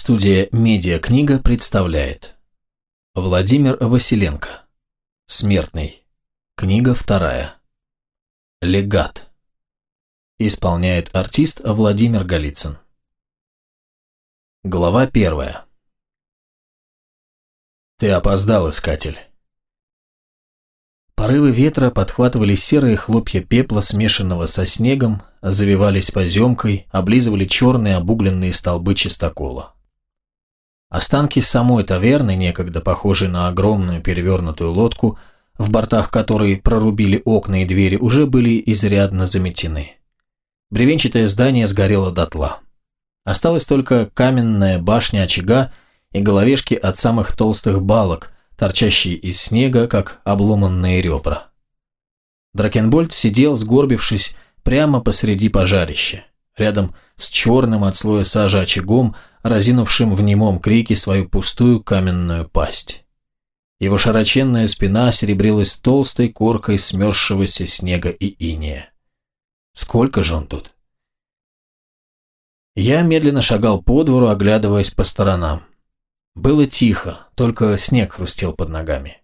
Студия «Медиакнига» представляет. Владимир Василенко. Смертный Книга вторая. Легат Исполняет артист Владимир Голицын. Глава первая. Ты опоздал, искатель. Порывы ветра подхватывали серые хлопья пепла, смешанного со снегом, завивались поземкой, облизывали черные обугленные столбы чистокола. Останки самой таверны, некогда похожей на огромную перевернутую лодку, в бортах которой прорубили окна и двери, уже были изрядно заметены. Бревенчатое здание сгорело дотла. Осталась только каменная башня очага и головешки от самых толстых балок, торчащие из снега, как обломанные ребра. Дракенбольд сидел, сгорбившись, прямо посреди пожарища, рядом с черным от слоя сажи очагом, разинувшим в немом крике свою пустую каменную пасть. Его широченная спина серебрилась толстой коркой смерзшегося снега и иния. Сколько же он тут? Я медленно шагал по двору, оглядываясь по сторонам. Было тихо, только снег хрустел под ногами.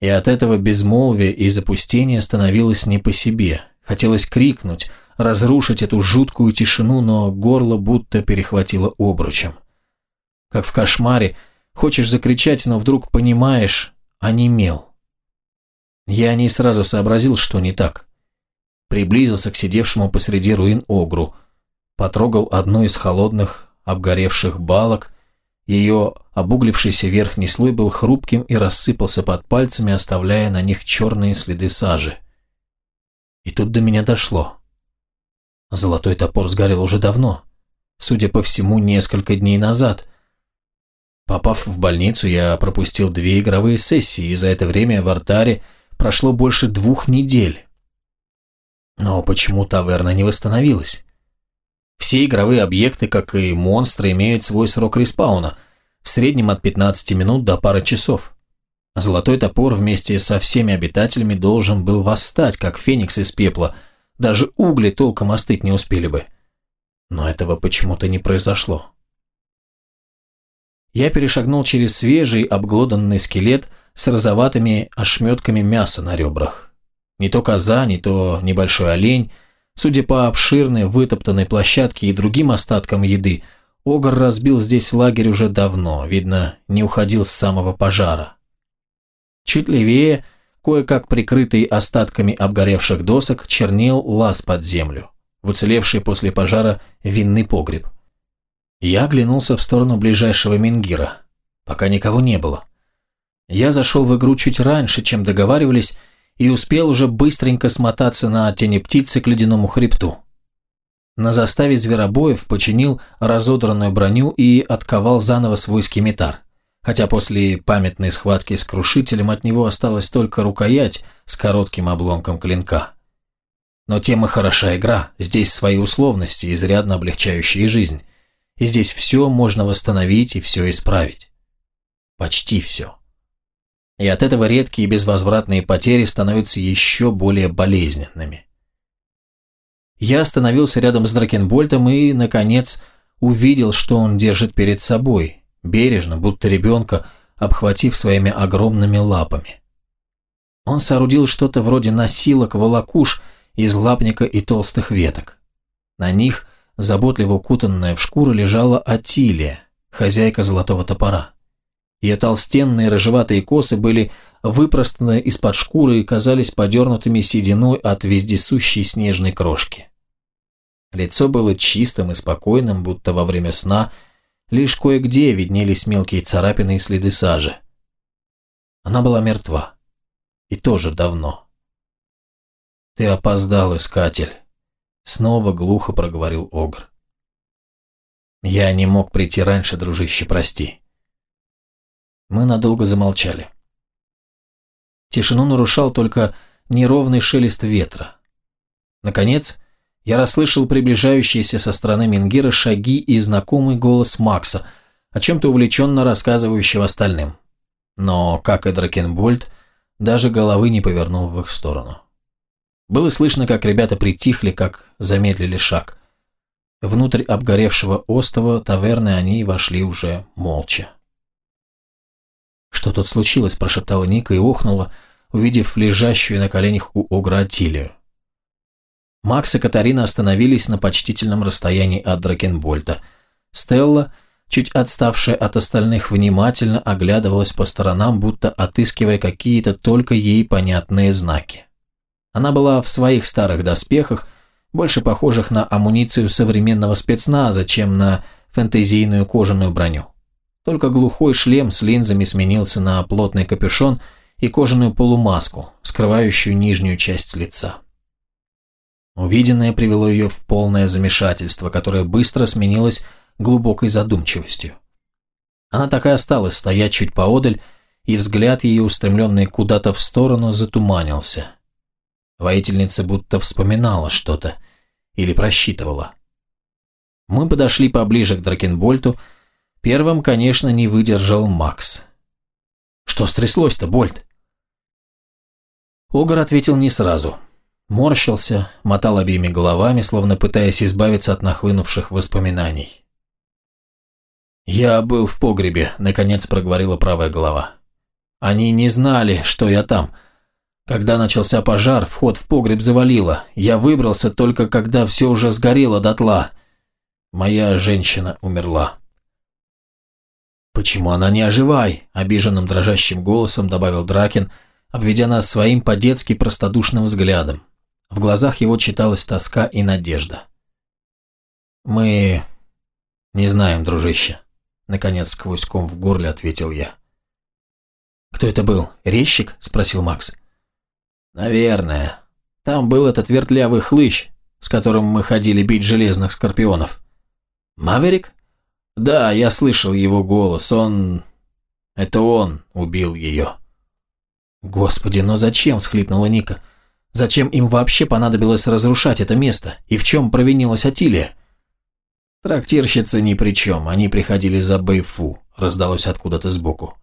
И от этого безмолвия и запустения становилось не по себе. Хотелось крикнуть – разрушить эту жуткую тишину, но горло будто перехватило обручем. Как в кошмаре, хочешь закричать, но вдруг понимаешь, онемел. Я не сразу сообразил, что не так. Приблизился к сидевшему посреди руин Огру, потрогал одну из холодных, обгоревших балок, ее обуглившийся верхний слой был хрупким и рассыпался под пальцами, оставляя на них черные следы сажи. И тут до меня дошло. Золотой топор сгорел уже давно. Судя по всему, несколько дней назад. Попав в больницу, я пропустил две игровые сессии, и за это время в артаре прошло больше двух недель. Но почему таверна не восстановилась? Все игровые объекты, как и монстры, имеют свой срок респауна, в среднем от 15 минут до пары часов. Золотой топор вместе со всеми обитателями должен был восстать, как феникс из пепла – даже угли толком остыть не успели бы. Но этого почему-то не произошло. Я перешагнул через свежий, обглоданный скелет с розоватыми ошметками мяса на ребрах. Не то коза, не то небольшой олень. Судя по обширной вытоптанной площадке и другим остаткам еды, Огр разбил здесь лагерь уже давно, видно, не уходил с самого пожара. Чуть левее – Кое-как прикрытый остатками обгоревших досок чернел лаз под землю, в уцелевший после пожара винный погреб. Я оглянулся в сторону ближайшего Мингира. Пока никого не было. Я зашел в игру чуть раньше, чем договаривались, и успел уже быстренько смотаться на тени птицы к ледяному хребту. На заставе зверобоев починил разодранную броню и отковал заново свой скимитар хотя после памятной схватки с крушителем от него осталась только рукоять с коротким обломком клинка. Но тем и хороша игра, здесь свои условности, изрядно облегчающие жизнь. И здесь все можно восстановить и все исправить. Почти все. И от этого редкие безвозвратные потери становятся еще более болезненными. Я остановился рядом с Дракенбольтом и, наконец, увидел, что он держит перед собой, бережно, будто ребенка, обхватив своими огромными лапами. Он соорудил что-то вроде носилок-волокуш из лапника и толстых веток. На них, заботливо укутанная в шкуру, лежала Атилия, хозяйка золотого топора. Ее толстенные рыжеватые косы были выпростаны из-под шкуры и казались подернутыми сединой от вездесущей снежной крошки. Лицо было чистым и спокойным, будто во время сна – Лишь кое-где виднелись мелкие царапины и следы сажи. Она была мертва. И тоже давно. «Ты опоздал, искатель», — снова глухо проговорил Огр. «Я не мог прийти раньше, дружище, прости». Мы надолго замолчали. Тишину нарушал только неровный шелест ветра. Наконец, я расслышал приближающиеся со стороны Мингира шаги и знакомый голос Макса, о чем-то увлеченно рассказывающего остальным. Но, как и Дракенбольд, даже головы не повернул в их сторону. Было слышно, как ребята притихли, как замедлили шаг. Внутрь обгоревшего остова таверны они вошли уже молча. «Что тут случилось?» – прошептала Ника и охнула, увидев лежащую на коленях у Огра Атилию. Макс и Катарина остановились на почтительном расстоянии от Дракенбольта. Стелла, чуть отставшая от остальных, внимательно оглядывалась по сторонам, будто отыскивая какие-то только ей понятные знаки. Она была в своих старых доспехах, больше похожих на амуницию современного спецназа, чем на фэнтезийную кожаную броню. Только глухой шлем с линзами сменился на плотный капюшон и кожаную полумаску, скрывающую нижнюю часть лица. Увиденное привело ее в полное замешательство, которое быстро сменилось глубокой задумчивостью. Она так и осталась стоять чуть поодаль, и взгляд ее, устремленный куда-то в сторону, затуманился. Воительница будто вспоминала что-то или просчитывала. Мы подошли поближе к Дракенбольту. Первым, конечно, не выдержал Макс. «Что стряслось-то, Больт?» Огар ответил не сразу. Морщился, мотал обеими головами, словно пытаясь избавиться от нахлынувших воспоминаний. «Я был в погребе», — наконец проговорила правая голова. «Они не знали, что я там. Когда начался пожар, вход в погреб завалило. Я выбрался только когда все уже сгорело дотла. Моя женщина умерла. «Почему она не оживай?» – обиженным дрожащим голосом добавил Дракин, обведя нас своим по-детски простодушным взглядом. В глазах его читалась тоска и надежда. «Мы не знаем, дружище», – наконец сквозь ком в горле ответил я. «Кто это был? Резчик?» – спросил Макс. «Наверное. Там был этот вертлявый хлыщ, с которым мы ходили бить железных скорпионов». «Маверик?» «Да, я слышал его голос. Он... Это он убил ее». «Господи, но зачем?» – всхлипнула Ника. «Зачем им вообще понадобилось разрушать это место? И в чем провинилась Атилия?» «Трактирщицы ни при чем. Они приходили за Бэйфу», – раздалось откуда-то сбоку.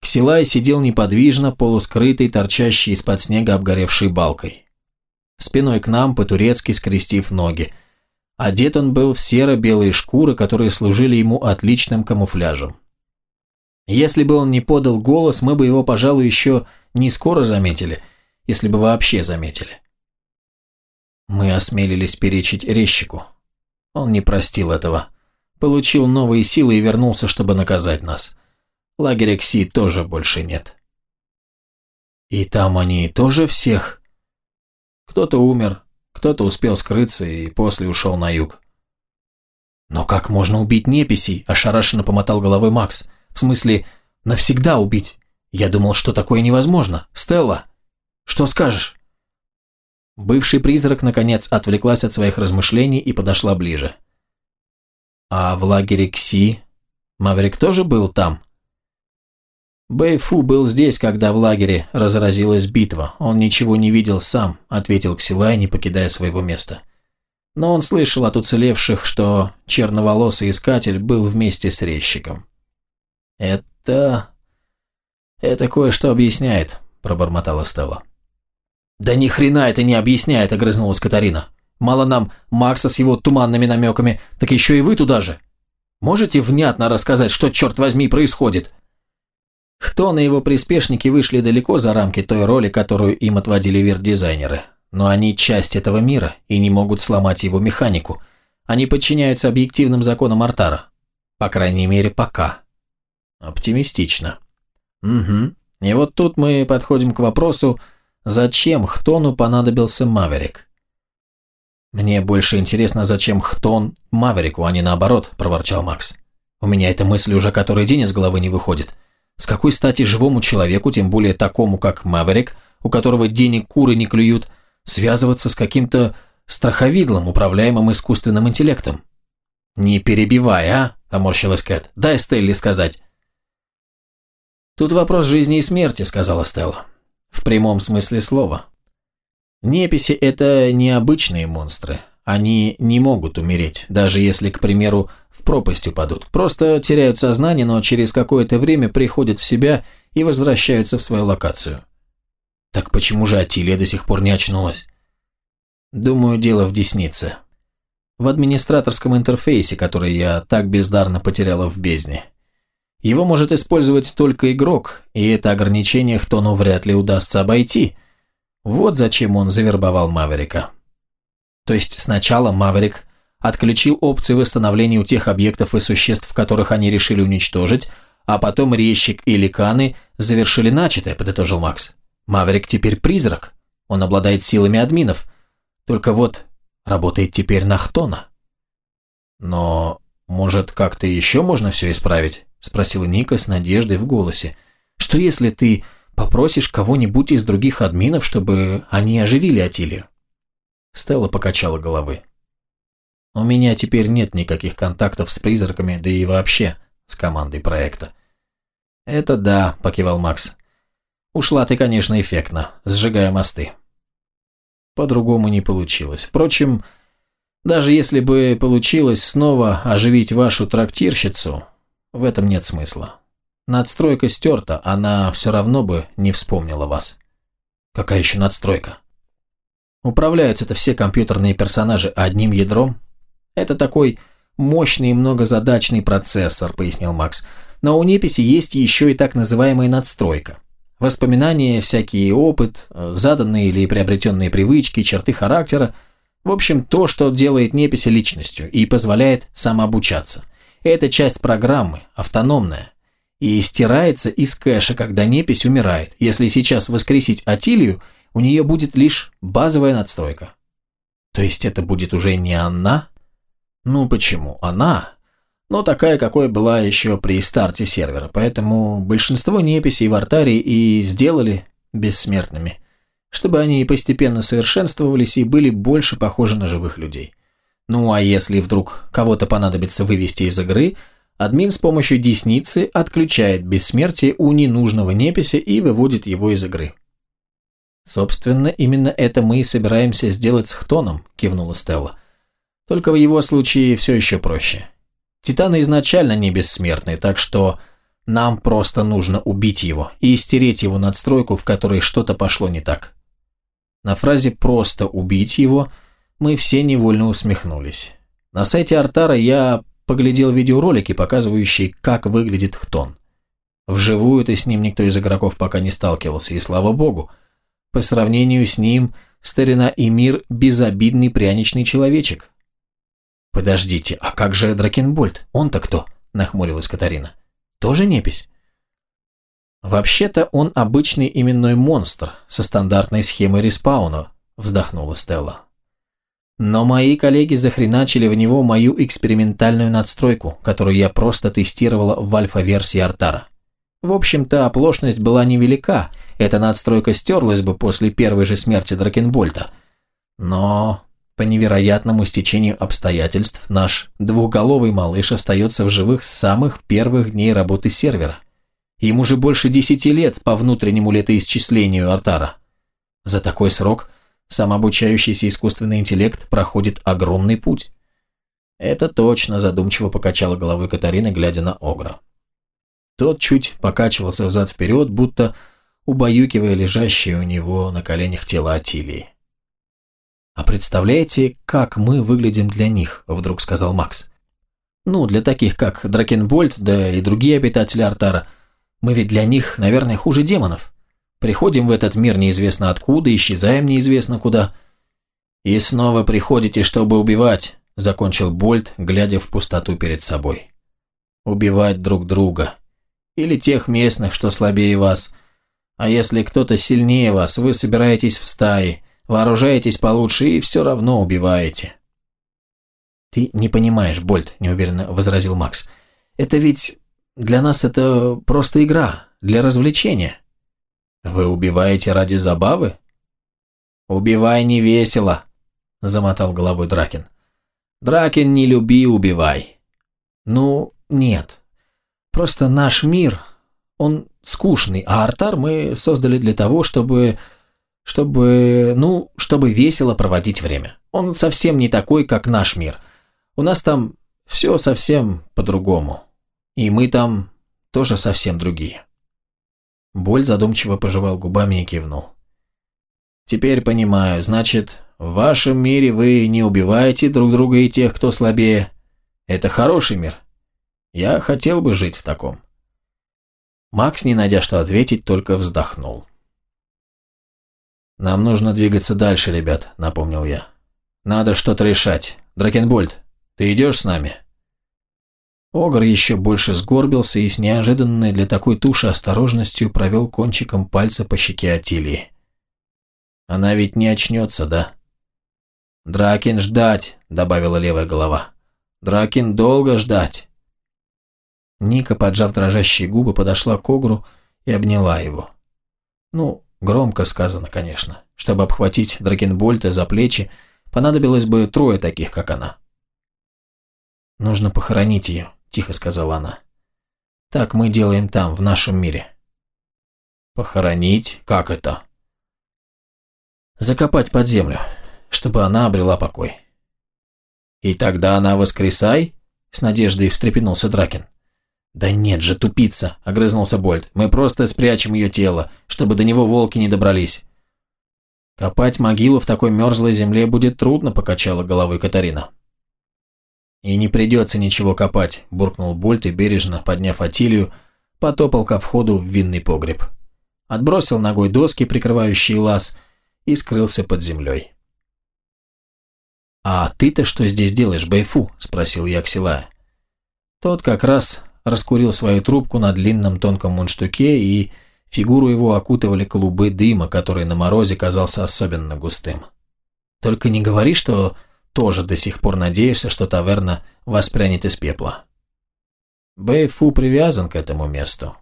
Ксилай сидел неподвижно, полускрытый, торчащий из-под снега обгоревшей балкой. Спиной к нам, по-турецки скрестив ноги. Одет он был в серо-белые шкуры, которые служили ему отличным камуфляжем. Если бы он не подал голос, мы бы его, пожалуй, еще не скоро заметили, если бы вообще заметили. Мы осмелились перечить резчику. Он не простил этого. Получил новые силы и вернулся, чтобы наказать нас. Лагеря Кси тоже больше нет. И там они тоже всех? Кто-то умер, кто-то успел скрыться и после ушел на юг. Но как можно убить неписей? Ошарашенно помотал головой Макс. В смысле, навсегда убить? Я думал, что такое невозможно. Стелла, что скажешь? Бывший призрак, наконец, отвлеклась от своих размышлений и подошла ближе. А в лагере Кси Маврик тоже был там? «Бэйфу был здесь, когда в лагере разразилась битва. Он ничего не видел сам», – ответил Ксилай, не покидая своего места. Но он слышал от уцелевших, что черноволосый искатель был вместе с резчиком. «Это... это кое-что объясняет», – пробормотала Стелла. «Да ни хрена это не объясняет», – огрызнулась Катарина. «Мало нам Макса с его туманными намеками, так еще и вы туда же. Можете внятно рассказать, что, черт возьми, происходит?» Хтон и его приспешники вышли далеко за рамки той роли, которую им отводили вирт-дизайнеры. Но они часть этого мира и не могут сломать его механику. Они подчиняются объективным законам Артара. По крайней мере, пока. Оптимистично. Угу. И вот тут мы подходим к вопросу, зачем Хтону понадобился Маверик? «Мне больше интересно, зачем Хтон Маверику, а не наоборот», – проворчал Макс. «У меня эта мысль уже который день из головы не выходит. С какой стати живому человеку, тем более такому, как Мэверик, у которого денег куры не клюют, связываться с каким-то страховидлом, управляемым искусственным интеллектом? «Не перебивай, а?» – поморщилась Кэт. «Дай Стелле сказать». «Тут вопрос жизни и смерти», – сказала Стелла. «В прямом смысле слова. Неписи – это необычные монстры. Они не могут умереть, даже если, к примеру, в пропасть упадут. Просто теряют сознание, но через какое-то время приходят в себя и возвращаются в свою локацию. Так почему же Атилия до сих пор не очнулась? Думаю, дело в деснице. в администраторском интерфейсе, который я так бездарно потеряла в бездне. Его может использовать только игрок, и это ограничение Хтону вряд ли удастся обойти. Вот зачем он завербовал Маверика. То есть сначала Маверик отключил опции восстановления у тех объектов и существ, которых они решили уничтожить, а потом резчик и ликаны завершили начатое, подытожил Макс. Маверик теперь призрак. Он обладает силами админов. Только вот работает теперь на Хтона. Но, может, как-то еще можно все исправить? Спросила Ника с надеждой в голосе. Что если ты попросишь кого-нибудь из других админов, чтобы они оживили Атилию? Стелла покачала головой. У меня теперь нет никаких контактов с призраками, да и вообще с командой проекта. Это да, покивал Макс. Ушла ты, конечно, эффектно, сжигая мосты. По-другому не получилось. Впрочем, даже если бы получилось снова оживить вашу трактирщицу, в этом нет смысла. Надстройка стерта, она все равно бы не вспомнила вас. Какая еще надстройка? Управляются-то все компьютерные персонажи одним ядром. Это такой мощный многозадачный процессор, пояснил Макс. Но у неписи есть еще и так называемая надстройка. Воспоминания, всякий опыт, заданные или приобретенные привычки, черты характера. В общем, то, что делает неписи личностью и позволяет самообучаться. Это часть программы, автономная. И стирается из кэша, когда непись умирает. Если сейчас воскресить Атилию, у нее будет лишь базовая надстройка. То есть это будет уже не она? Ну почему? Она но такая, какой была еще при старте сервера, поэтому большинство неписей в артаре и сделали бессмертными, чтобы они постепенно совершенствовались и были больше похожи на живых людей. Ну а если вдруг кого-то понадобится вывести из игры, админ с помощью десницы отключает бессмертие у ненужного неписи и выводит его из игры. «Собственно, именно это мы и собираемся сделать с Хтоном», – кивнула Стелла. «Только в его случае все еще проще. Титаны изначально не бессмертны, так что нам просто нужно убить его и стереть его надстройку, в которой что-то пошло не так. На фразе «просто убить его» мы все невольно усмехнулись. На сайте Артара я поглядел видеоролики, показывающие, как выглядит Хтон. Вживую-то с ним никто из игроков пока не сталкивался, и слава богу. По сравнению с ним, старина и мир – безобидный пряничный человечек. «Подождите, а как же Дракенбольд? Он-то кто?» – нахмурилась Катарина. «Тоже непись?» «Вообще-то он обычный именной монстр со стандартной схемой респауна», – вздохнула Стелла. «Но мои коллеги захреначили в него мою экспериментальную надстройку, которую я просто тестировала в альфа-версии Артара. В общем-то, оплошность была невелика, эта надстройка стерлась бы после первой же смерти Дракенбольта. Но по невероятному стечению обстоятельств наш двухголовый малыш остается в живых с самых первых дней работы сервера. Ему же больше десяти лет по внутреннему летоисчислению Артара. За такой срок самообучающийся искусственный интеллект проходит огромный путь. Это точно, задумчиво покачала головой Катарина, глядя на Огра. Тот чуть покачивался взад-вперед, будто убаюкивая лежащее у него на коленях тело Атилии. «А представляете, как мы выглядим для них?» – вдруг сказал Макс. «Ну, для таких, как Дракенбольд, да и другие обитатели Артара. Мы ведь для них, наверное, хуже демонов. Приходим в этот мир неизвестно откуда, исчезаем неизвестно куда. И снова приходите, чтобы убивать», – закончил Больд, глядя в пустоту перед собой. «Убивать друг друга. Или тех местных, что слабее вас. А если кто-то сильнее вас, вы собираетесь в стаи» Вооружаетесь получше и все равно убиваете. Ты не понимаешь, Больт, неуверенно возразил Макс. Это ведь для нас это просто игра, для развлечения. Вы убиваете ради забавы? Убивай не весело, замотал головой Дракин. Дракин, не люби, убивай. Ну, нет. Просто наш мир, он скучный, а артар мы создали для того, чтобы чтобы, ну, чтобы весело проводить время. Он совсем не такой, как наш мир. У нас там все совсем по-другому. И мы там тоже совсем другие. Боль задумчиво пожевал губами и кивнул. Теперь понимаю, значит, в вашем мире вы не убиваете друг друга и тех, кто слабее. Это хороший мир. Я хотел бы жить в таком». Макс, не найдя что ответить, только вздохнул. «Нам нужно двигаться дальше, ребят», — напомнил я. «Надо что-то решать. Дракенбольд, ты идешь с нами?» Огр еще больше сгорбился и с неожиданной для такой туши осторожностью провел кончиком пальца по щеке Атилии. «Она ведь не очнется, да?» «Дракин ждать», — добавила левая голова. «Дракин долго ждать». Ника, поджав дрожащие губы, подошла к Огру и обняла его. Ну, громко сказано, конечно. Чтобы обхватить Дракенбольта за плечи, понадобилось бы трое таких, как она. «Нужно похоронить ее», – тихо сказала она. «Так мы делаем там, в нашем мире». «Похоронить? Как это?» «Закопать под землю, чтобы она обрела покой». «И тогда она воскресай?» – с надеждой встрепенулся Дракин. «Да нет же, тупица!» – огрызнулся Больт. «Мы просто спрячем ее тело, чтобы до него волки не добрались». «Копать могилу в такой мерзлой земле будет трудно», – покачала головой Катарина. «И не придется ничего копать», – буркнул Больт и бережно, подняв Атилию, потопал ко входу в винный погреб. Отбросил ногой доски, прикрывающие лаз, и скрылся под землей. «А ты-то что здесь делаешь, Бэйфу?» – спросил я Ксилая. Тот как раз раскурил свою трубку на длинном тонком мундштуке, и фигуру его окутывали клубы дыма, который на морозе казался особенно густым. «Только не говори, что тоже до сих пор надеешься, что таверна воспрянет из пепла». Бэйфу привязан к этому месту.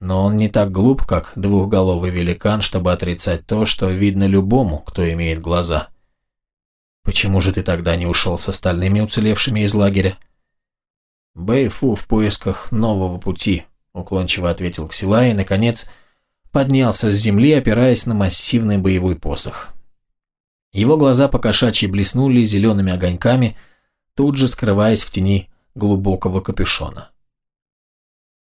Но он не так глуп, как двухголовый великан, чтобы отрицать то, что видно любому, кто имеет глаза. «Почему же ты тогда не ушел с остальными уцелевшими из лагеря?» «Бэйфу в поисках нового пути», – уклончиво ответил Ксилай и, наконец, поднялся с земли, опираясь на массивный боевой посох. Его глаза покошачьи блеснули зелеными огоньками, тут же скрываясь в тени глубокого капюшона.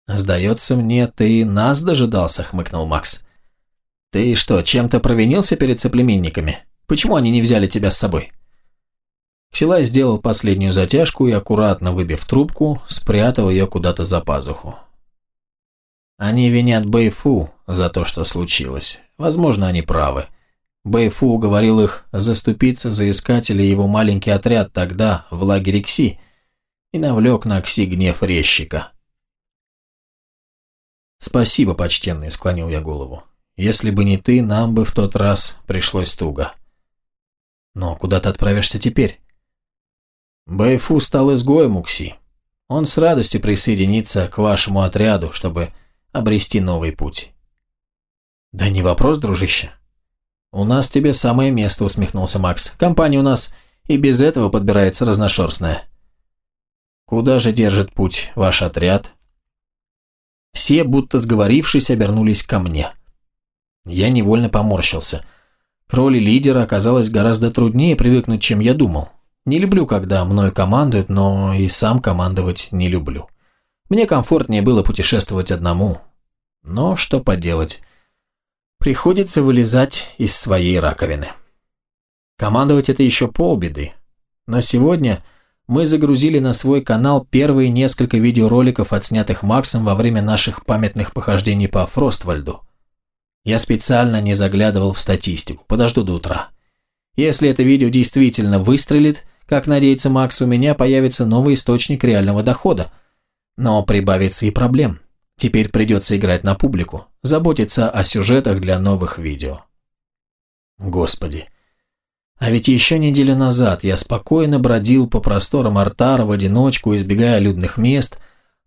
«Сдается мне, ты нас дожидался», – хмыкнул Макс. «Ты что, чем-то провинился перед соплеменниками? Почему они не взяли тебя с собой?» Ксилай сделал последнюю затяжку и, аккуратно выбив трубку, спрятал ее куда-то за пазуху. Они винят Бэйфу за то, что случилось. Возможно, они правы. Бэйфу уговорил их заступиться за искателей его маленький отряд тогда, в лагере Кси, и навлек на Кси гнев резчика. «Спасибо, почтенный», — склонил я голову. «Если бы не ты, нам бы в тот раз пришлось туго». «Но куда ты отправишься теперь?» Бэйфу стал изгоем Укси. Он с радостью присоединится к вашему отряду, чтобы обрести новый путь. Да не вопрос, дружище. У нас тебе самое место, усмехнулся Макс. Компания у нас и без этого подбирается разношерстная. Куда же держит путь ваш отряд? Все, будто сговорившись, обернулись ко мне. Я невольно поморщился. К роли лидера оказалось гораздо труднее привыкнуть, чем я думал. Не люблю, когда мной командуют, но и сам командовать не люблю. Мне комфортнее было путешествовать одному. Но что поделать. Приходится вылезать из своей раковины. Командовать это еще полбеды. Но сегодня мы загрузили на свой канал первые несколько видеороликов, отснятых Максом во время наших памятных похождений по Фроствальду. Я специально не заглядывал в статистику, подожду до утра. Если это видео действительно выстрелит – как надеется Макс, у меня появится новый источник реального дохода. Но прибавится и проблем. Теперь придется играть на публику, заботиться о сюжетах для новых видео. Господи. А ведь еще неделю назад я спокойно бродил по просторам Артара в одиночку, избегая людных мест,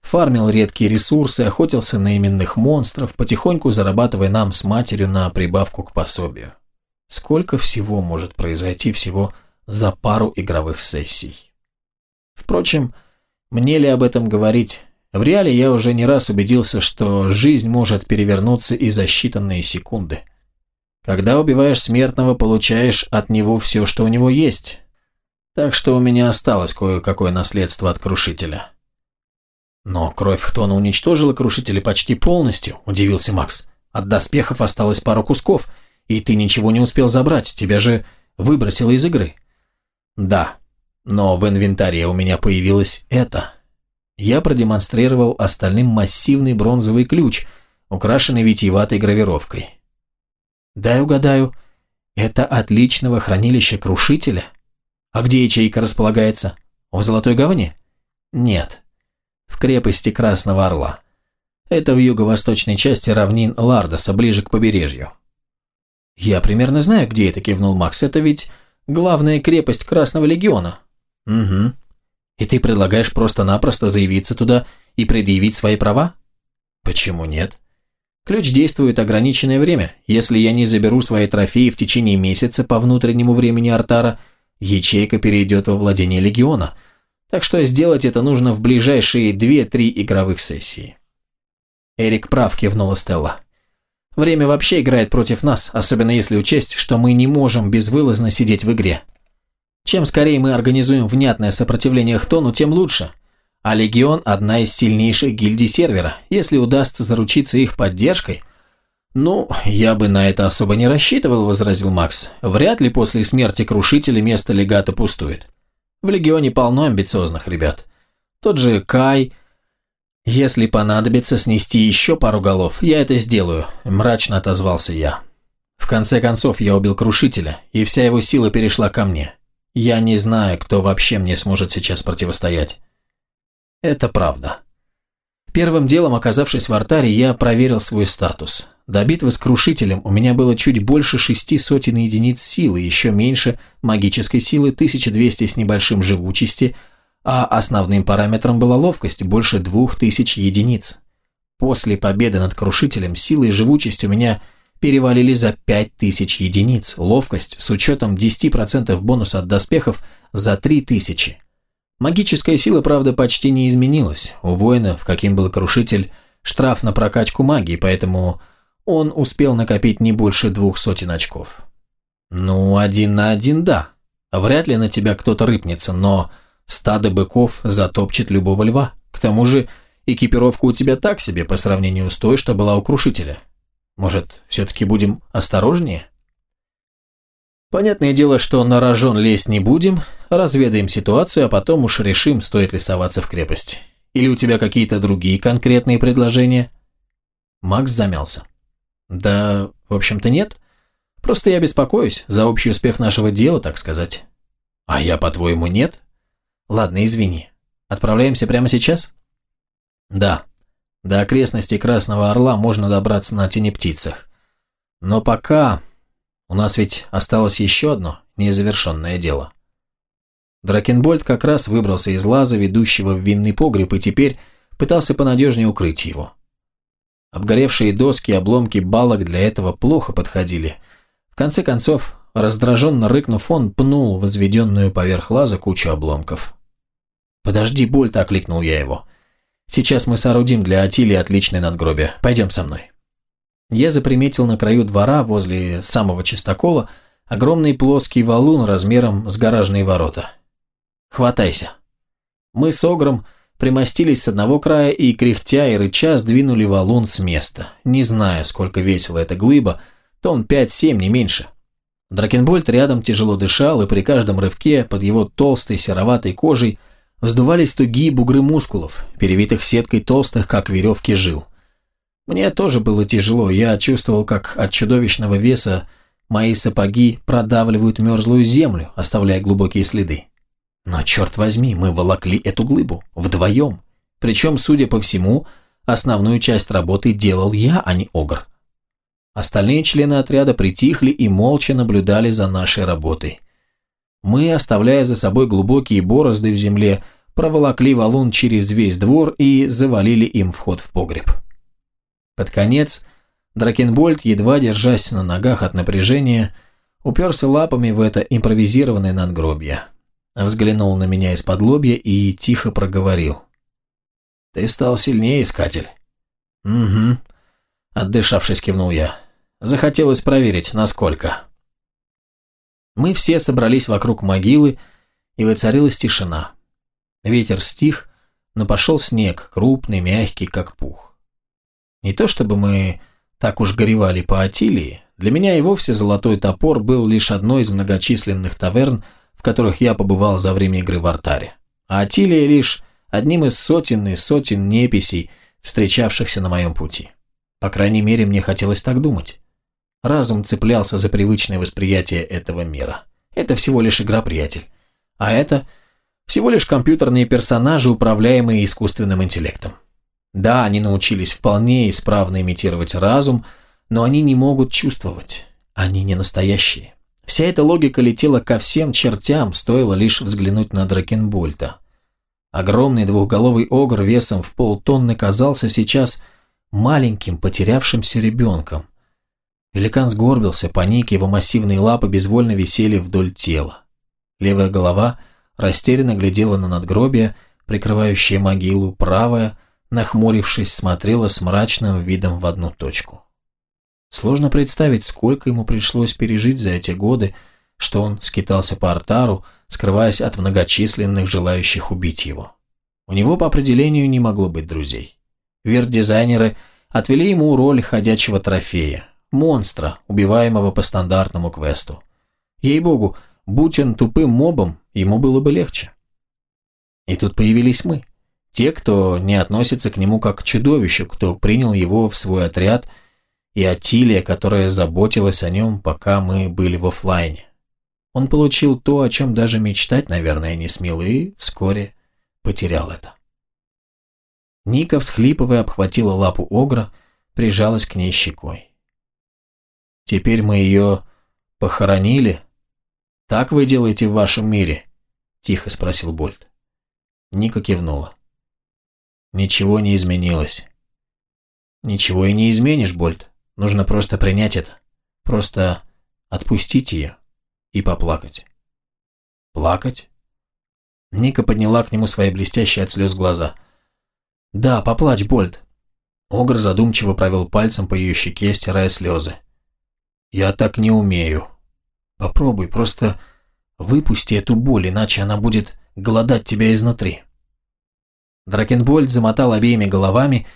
фармил редкие ресурсы, охотился на именных монстров, потихоньку зарабатывая нам с матерью на прибавку к пособию. Сколько всего может произойти всего за пару игровых сессий. Впрочем, мне ли об этом говорить? В реале я уже не раз убедился, что жизнь может перевернуться и за считанные секунды. Когда убиваешь смертного, получаешь от него все, что у него есть. Так что у меня осталось кое-какое наследство от Крушителя. Но кровь Хтона уничтожила Крушителя почти полностью, удивился Макс. От доспехов осталось пару кусков, и ты ничего не успел забрать, тебя же выбросила из игры. Да, но в инвентаре у меня появилось это. Я продемонстрировал остальным массивный бронзовый ключ, украшенный витиеватой гравировкой. Дай угадаю, это отличного хранилища крушителя? А где ячейка располагается? В Золотой Гавани? Нет. В крепости Красного Орла. Это в юго-восточной части равнин Лардоса, ближе к побережью. Я примерно знаю, где это, кивнул Макс. Это ведь главная крепость Красного Легиона. Угу. И ты предлагаешь просто-напросто заявиться туда и предъявить свои права? Почему нет? Ключ действует ограниченное время. Если я не заберу свои трофеи в течение месяца по внутреннему времени Артара, ячейка перейдет во владение Легиона. Так что сделать это нужно в ближайшие 2-3 игровых сессии. Эрик прав, кивнула Стелла. Время вообще играет против нас, особенно если учесть, что мы не можем безвылазно сидеть в игре. Чем скорее мы организуем внятное сопротивление Хтону, тем лучше. А Легион – одна из сильнейших гильдий сервера. Если удастся заручиться их поддержкой... «Ну, я бы на это особо не рассчитывал», – возразил Макс. «Вряд ли после смерти Крушителя место легата пустует. В Легионе полно амбициозных ребят. Тот же Кай. Если понадобится снести еще пару голов, я это сделаю», – мрачно отозвался я. В конце концов, я убил Крушителя, и вся его сила перешла ко мне. Я не знаю, кто вообще мне сможет сейчас противостоять. Это правда. Первым делом, оказавшись в артаре, я проверил свой статус. До битвы с Крушителем у меня было чуть больше шести сотен единиц силы, еще меньше магической силы, 1200 с небольшим живучести, а основным параметром была ловкость, больше двух тысяч единиц. После победы над Крушителем сила и живучесть у меня перевалили за 5000 единиц, ловкость с учетом 10% бонуса от доспехов за 3000. Магическая сила, правда, почти не изменилась. У воинов, каким был крушитель, штраф на прокачку магии, поэтому он успел накопить не больше двух сотен очков. Ну, один на один – да. Вряд ли на тебя кто-то рыпнется, но стадо быков затопчет любого льва. К тому же экипировка у тебя так себе по сравнению с той, что была у крушителя. Может, все-таки будем осторожнее? Понятное дело, что на рожон лезть не будем, разведаем ситуацию, а потом уж решим, стоит ли соваться в крепость. Или у тебя какие-то другие конкретные предложения?» Макс замялся. «Да, в общем-то, нет. Просто я беспокоюсь за общий успех нашего дела, так сказать». «А я, по-твоему, нет?» «Ладно, извини. Отправляемся прямо сейчас?» «Да. До окрестностей Красного Орла можно добраться на тенептицах. Но пока у нас ведь осталось еще одно незавершенное дело. Дракенбольд как раз выбрался из лаза, ведущего в винный погреб, и теперь пытался понадежнее укрыть его. Обгоревшие доски и обломки балок для этого плохо подходили. В конце концов, раздраженно рыкнув, он пнул возведенную поверх лаза кучу обломков. «Подожди, Больт!» – окликнул я его. «Сейчас мы соорудим для Атили отличное надгробие. Пойдем со мной». Я заприметил на краю двора, возле самого чистокола, огромный плоский валун размером с гаражные ворота. «Хватайся». Мы с Огром примостились с одного края и, кряхтя и рыча, сдвинули валун с места. Не знаю, сколько весила эта глыба, тон 5-7, не меньше. Дракенбольд рядом тяжело дышал, и при каждом рывке под его толстой сероватой кожей вздувались тугие бугры мускулов, перевитых сеткой толстых, как веревки, жил. Мне тоже было тяжело, я чувствовал, как от чудовищного веса мои сапоги продавливают мерзлую землю, оставляя глубокие следы. Но, черт возьми, мы волокли эту глыбу, вдвоем. Причем, судя по всему, основную часть работы делал я, а не Огр. Остальные члены отряда притихли и молча наблюдали за нашей работой. Мы, оставляя за собой глубокие борозды в земле, проволокли валун через весь двор и завалили им вход в погреб. Под конец Дракенбольд, едва держась на ногах от напряжения, уперся лапами в это импровизированное надгробье. Взглянул на меня из-под лобья и тихо проговорил. «Ты стал сильнее, искатель». «Угу», – отдышавшись, кивнул я. «Захотелось проверить, насколько». Мы все собрались вокруг могилы, и воцарилась тишина. Ветер стих, но пошел снег, крупный, мягкий, как пух. Не то чтобы мы так уж горевали по Атилии, Для меня и вовсе «Золотой топор» был лишь одной из многочисленных таверн, в которых я побывал за время игры в артаре. А Атилия лишь одним из сотен и сотен неписей, встречавшихся на моем пути. По крайней мере, мне хотелось так думать. Разум цеплялся за привычное восприятие этого мира. Это всего лишь игра, приятель. А это всего лишь компьютерные персонажи, управляемые искусственным интеллектом. Да, они научились вполне исправно имитировать разум, но они не могут чувствовать. Они не настоящие. Вся эта логика летела ко всем чертям, стоило лишь взглянуть на Дракенбольта. Огромный двухголовый огр весом в полтонны казался сейчас маленьким, потерявшимся ребенком. Великан сгорбился, паник, его массивные лапы безвольно висели вдоль тела. Левая голова растерянно глядела на надгробие, прикрывающее могилу, правая, нахмурившись, смотрела с мрачным видом в одну точку. Сложно представить, сколько ему пришлось пережить за эти годы, что он скитался по артару, скрываясь от многочисленных желающих убить его. У него по определению не могло быть друзей. Верт-дизайнеры отвели ему роль ходячего трофея, монстра, убиваемого по стандартному квесту. Ей-богу, будь он тупым мобом, ему было бы легче. И тут появились мы. Те, кто не относится к нему как к чудовищу, кто принял его в свой отряд – и Атилия, которая заботилась о нем, пока мы были в офлайне. Он получил то, о чем даже мечтать, наверное, не смел, и вскоре потерял это. Ника, всхлипывая, обхватила лапу Огра, прижалась к ней щекой. «Теперь мы ее похоронили? Так вы делаете в вашем мире?» – тихо спросил Больт. Ника кивнула. «Ничего не изменилось». «Ничего и не изменишь, Больт. Нужно просто принять это. Просто отпустить ее и поплакать. Плакать? Ника подняла к нему свои блестящие от слез глаза. «Да, поплачь, Больд». Огр задумчиво провел пальцем по ее щеке, стирая слезы. «Я так не умею. Попробуй, просто выпусти эту боль, иначе она будет голодать тебя изнутри». Дракенбольд замотал обеими головами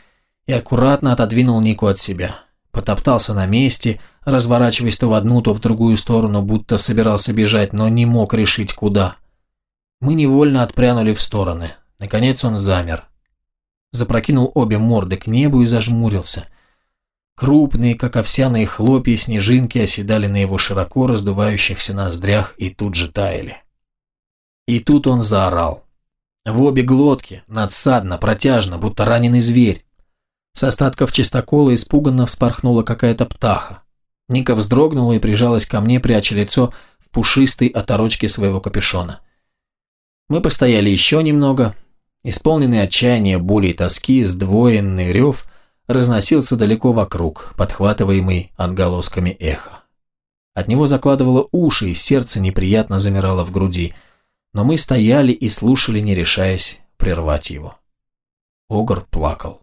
и аккуратно отодвинул Нику от себя потоптался на месте, разворачиваясь то в одну, то в другую сторону, будто собирался бежать, но не мог решить куда. Мы невольно отпрянули в стороны. Наконец он замер. Запрокинул обе морды к небу и зажмурился. Крупные, как овсяные хлопья, снежинки оседали на его широко раздувающихся ноздрях и тут же таяли. И тут он заорал. В обе глотки, надсадно, протяжно, будто раненый зверь. С остатков чистокола испуганно вспорхнула какая-то птаха. Ника вздрогнула и прижалась ко мне, пряча лицо в пушистой оторочке своего капюшона. Мы постояли еще немного. Исполненный отчаяния, боли и тоски, сдвоенный рев разносился далеко вокруг, подхватываемый отголосками эха. От него закладывало уши, и сердце неприятно замирало в груди, но мы стояли и слушали, не решаясь прервать его. Огр плакал.